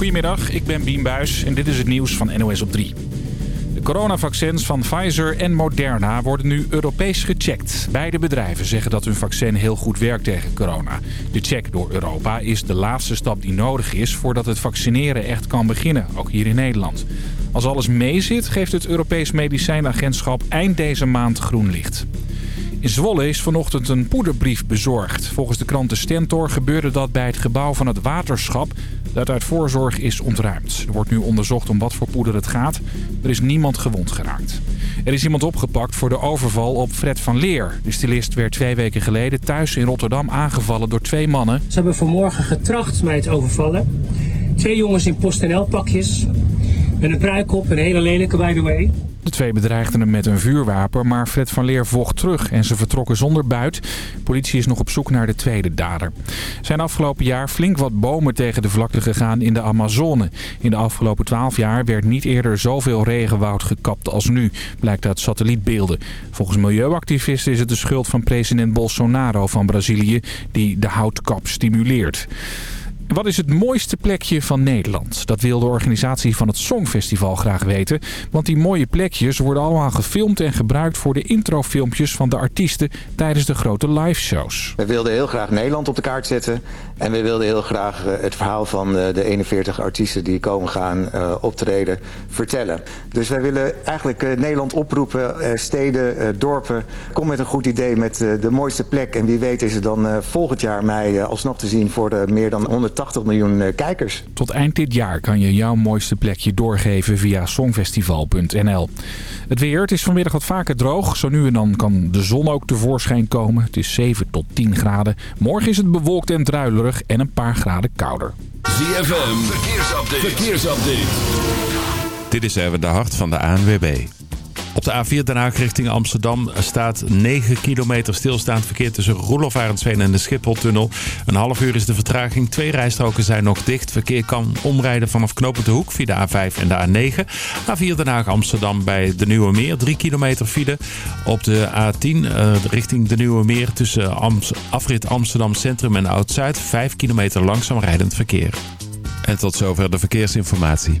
Goedemiddag, ik ben Bien Buis en dit is het nieuws van NOS op 3. De coronavaccins van Pfizer en Moderna worden nu Europees gecheckt. Beide bedrijven zeggen dat hun vaccin heel goed werkt tegen corona. De check door Europa is de laatste stap die nodig is voordat het vaccineren echt kan beginnen, ook hier in Nederland. Als alles meezit, geeft het Europees Medicijnagentschap eind deze maand groen licht. In Zwolle is vanochtend een poederbrief bezorgd. Volgens de krant De Stentor gebeurde dat bij het gebouw van het waterschap... dat uit voorzorg is ontruimd. Er wordt nu onderzocht om wat voor poeder het gaat. Er is niemand gewond geraakt. Er is iemand opgepakt voor de overval op Fred van Leer. De stilist werd twee weken geleden thuis in Rotterdam aangevallen door twee mannen. Ze hebben vanmorgen getracht mij te overvallen. Twee jongens in PostNL-pakjes. Met een pruik op, een hele lelijke by the way. De twee bedreigden hem met een vuurwapen, maar Fred van Leer vocht terug en ze vertrokken zonder buit. Politie is nog op zoek naar de tweede dader. Er zijn afgelopen jaar flink wat bomen tegen de vlakte gegaan in de Amazone. In de afgelopen twaalf jaar werd niet eerder zoveel regenwoud gekapt als nu, blijkt uit satellietbeelden. Volgens milieuactivisten is het de schuld van president Bolsonaro van Brazilië die de houtkap stimuleert. Wat is het mooiste plekje van Nederland? Dat wil de organisatie van het Songfestival graag weten. Want die mooie plekjes worden allemaal gefilmd en gebruikt voor de introfilmpjes van de artiesten tijdens de grote liveshows. We wilden heel graag Nederland op de kaart zetten. En we wilden heel graag eh, het verhaal van eh, de 41 artiesten die komen gaan eh, optreden vertellen. Dus wij willen eigenlijk Nederland oproepen, steden, dorpen. Kom met een goed idee met de mooiste plek. En wie weet is het dan volgend jaar mei alsnog te zien voor de meer dan 100 80 miljoen kijkers. Tot eind dit jaar kan je jouw mooiste plekje doorgeven via songfestival.nl. Het weer, het is vanmiddag wat vaker droog. Zo nu en dan kan de zon ook tevoorschijn komen. Het is 7 tot 10 graden. Morgen is het bewolkt en druilerig en een paar graden kouder. ZFM, verkeersupdate. verkeersupdate. Dit is even de hart van de ANWB. Op de A4 Den Haag richting Amsterdam staat 9 kilometer stilstaand verkeer tussen Roelof Arendsveen en de Schipholtunnel. Een half uur is de vertraging. Twee rijstroken zijn nog dicht. Verkeer kan omrijden vanaf Knopen de Hoek via de A5 en de A9. A4 Den Haag Amsterdam bij de Nieuwe Meer. 3 kilometer file. Op de A10 uh, richting de Nieuwe Meer tussen afrit Amsterdam Centrum en Oud-Zuid. 5 kilometer langzaam rijdend verkeer. En tot zover de verkeersinformatie.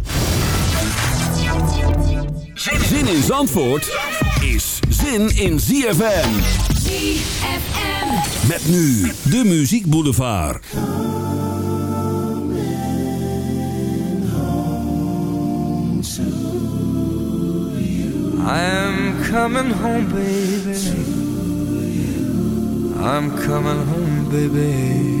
Zin in Zandvoort is zin in ZFM. ZFM. Met nu de Muziek Boulevard. I'm coming home, baby. I'm coming home, baby.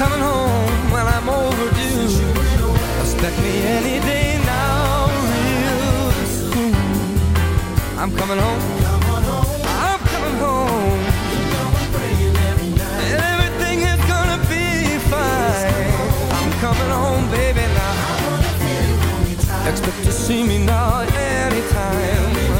I'm coming home I'm overdue. Expect me any day now, real soon. I'm coming home. I'm coming home. I'm coming home, baby, now. Expect to see me now anytime.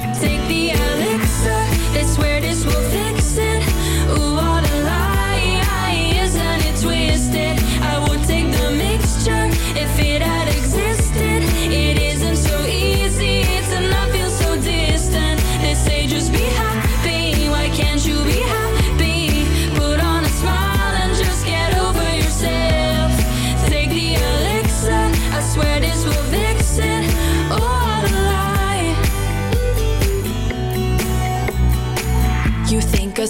Take the elixir, they swear this will fix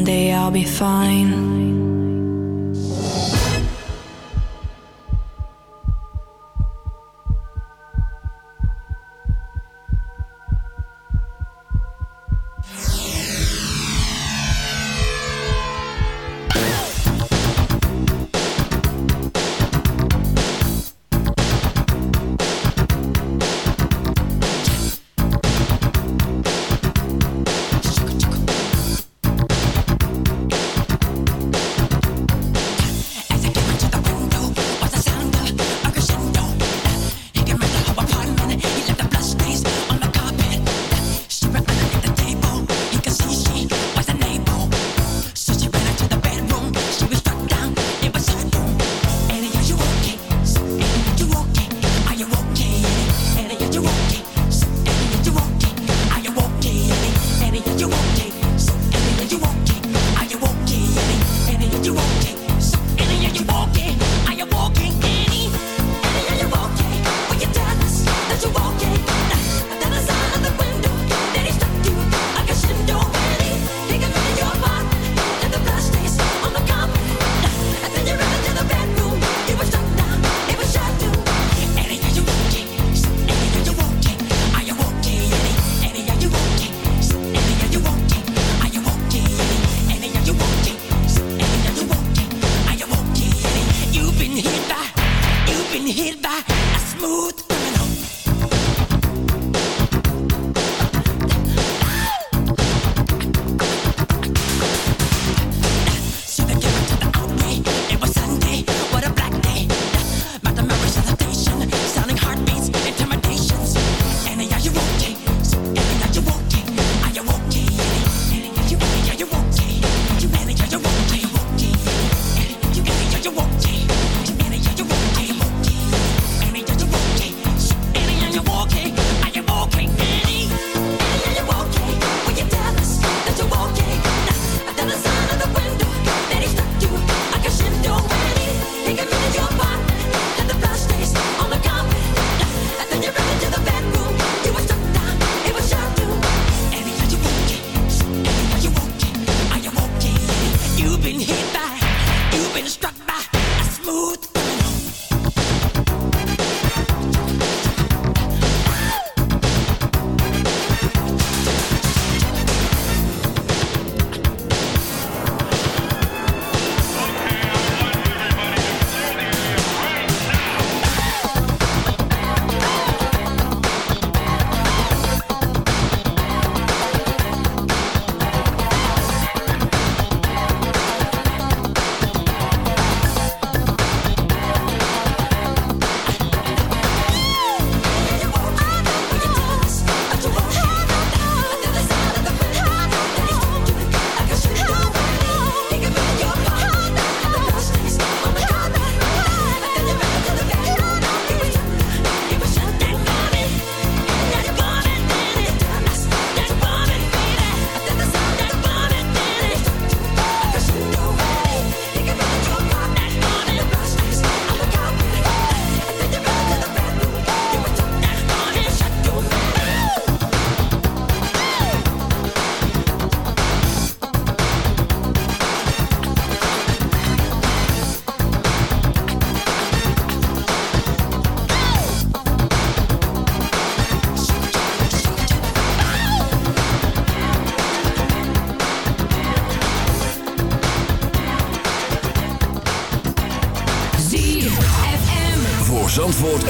Someday I'll be fine.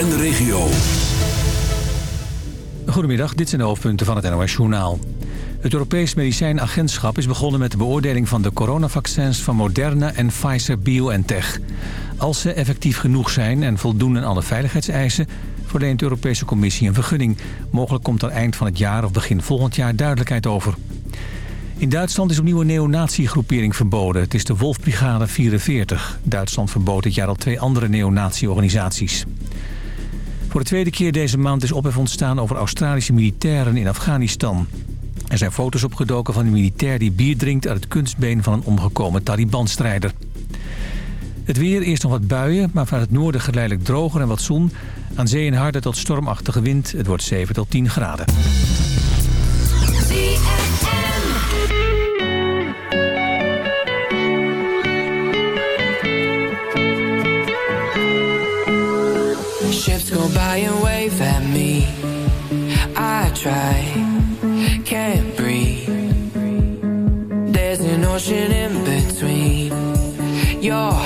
En de regio. Goedemiddag, dit zijn de hoofdpunten van het NOS-journaal. Het Europees Medicijnagentschap is begonnen met de beoordeling van de coronavaccins van Moderna en Pfizer-BioNTech. Als ze effectief genoeg zijn en voldoen aan alle veiligheidseisen... verleent de Europese Commissie een vergunning. Mogelijk komt er eind van het jaar of begin volgend jaar duidelijkheid over. In Duitsland is opnieuw een neonatiegroepering verboden. Het is de Wolfbrigade 44. Duitsland verbood dit jaar al twee andere neonatieorganisaties. Voor de tweede keer deze maand is ophef ontstaan over Australische militairen in Afghanistan. Er zijn foto's opgedoken van een militair die bier drinkt uit het kunstbeen van een omgekomen Taliban-strijder. Het weer, eerst nog wat buien, maar vanuit het noorden geleidelijk droger en wat zon. Aan zee een harde tot stormachtige wind. Het wordt 7 tot 10 graden. And wave at me. I try, can't breathe. There's an ocean in between your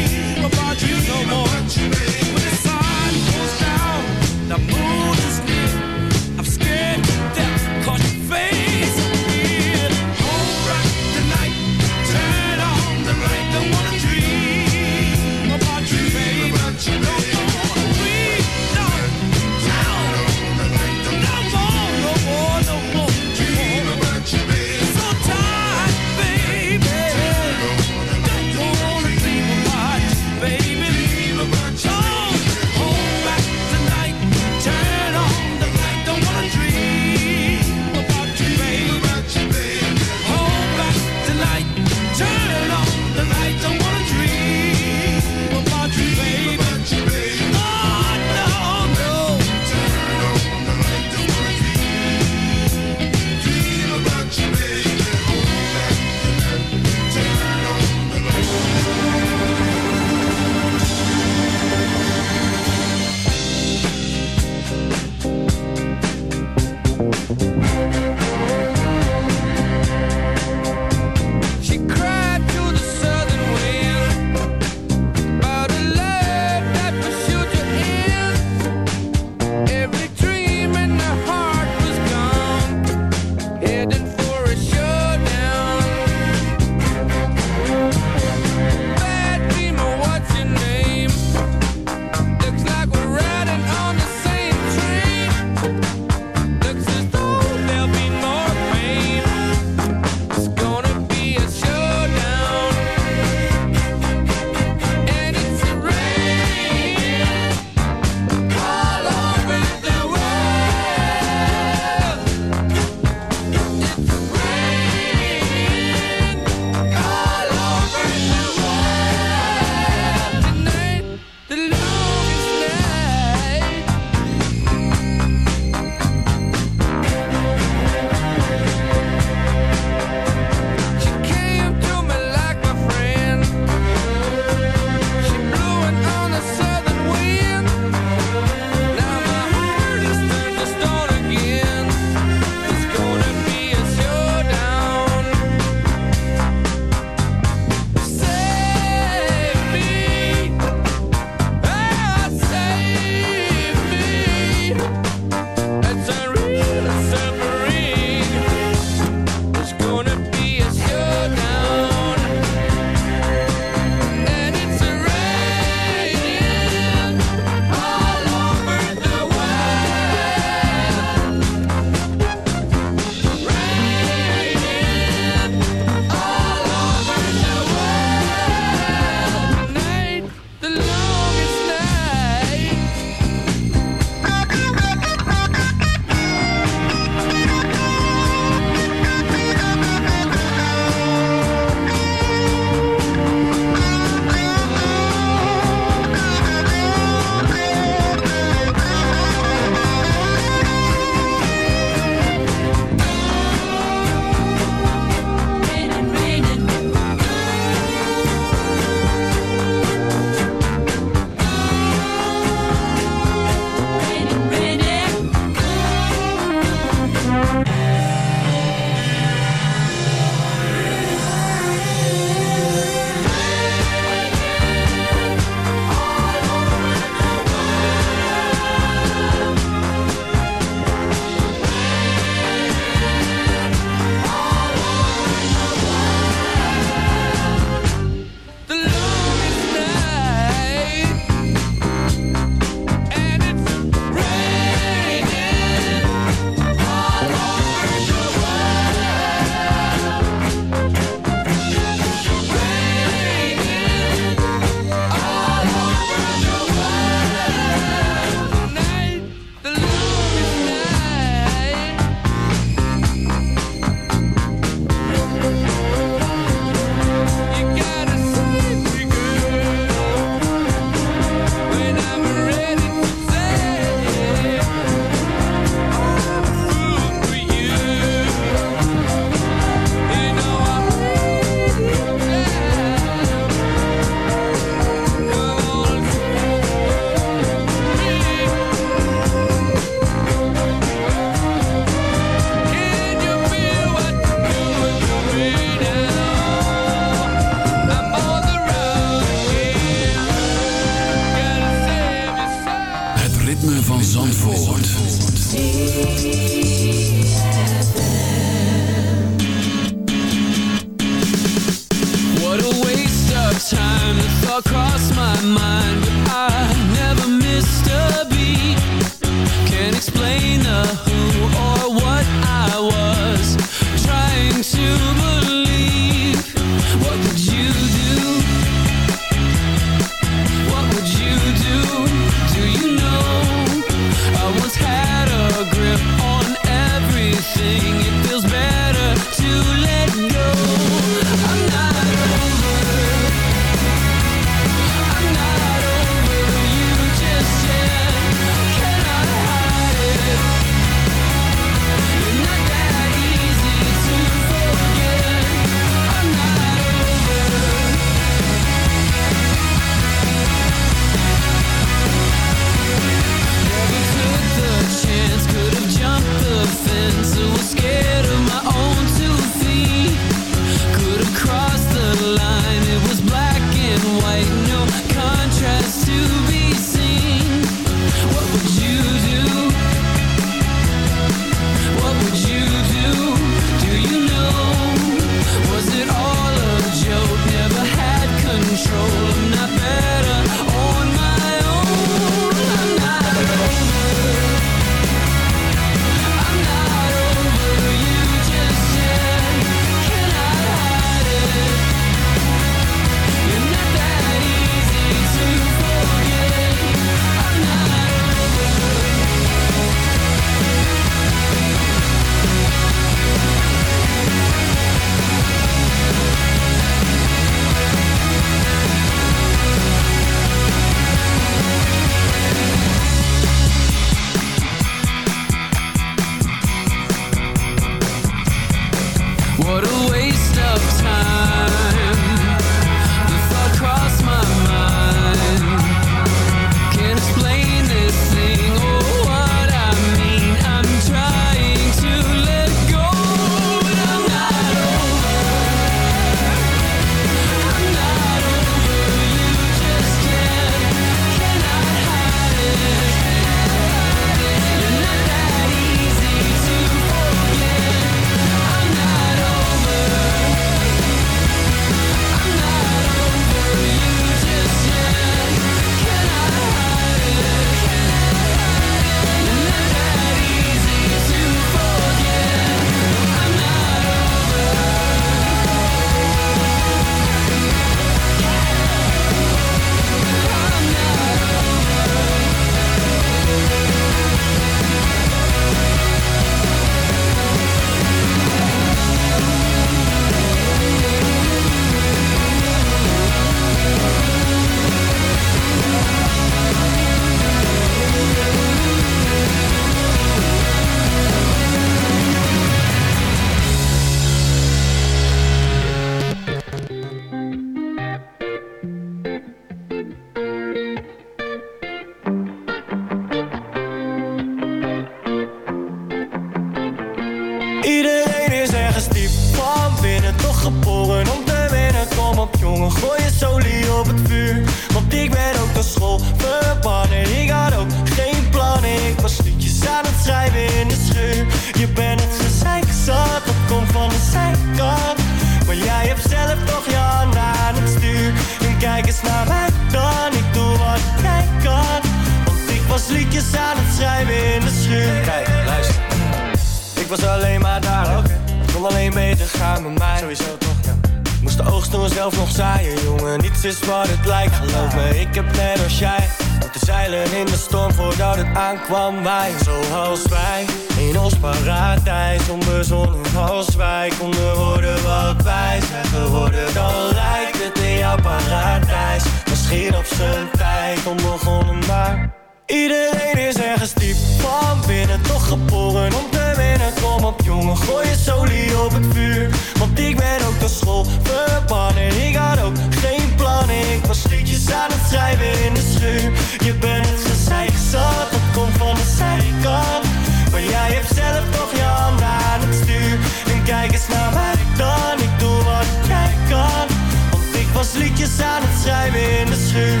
Maar jij hebt zelf toch je hand aan het stuur. En kijk eens naar mij dan, ik doe wat jij kan. Want ik was liedjes aan het schrijven in de schuur.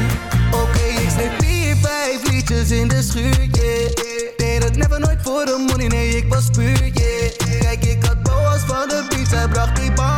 Oké, ik sneep hier vijf liedjes in de schuur, yeah. Deed het never nooit voor de money, nee, ik was puur, yeah. Kijk, ik had boas van de beats, hij bracht die baan.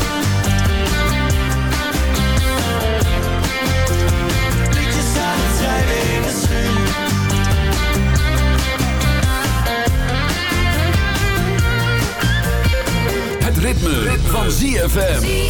Het ritme, van ZFM.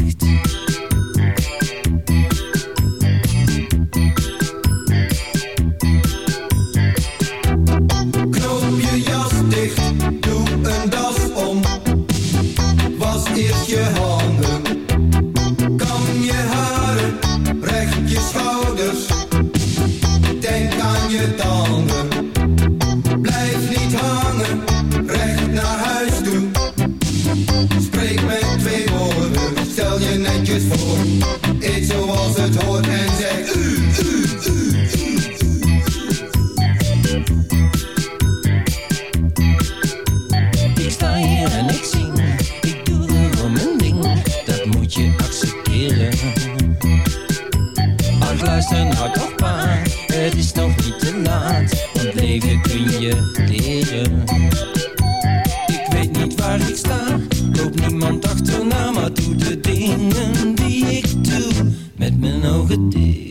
Mijn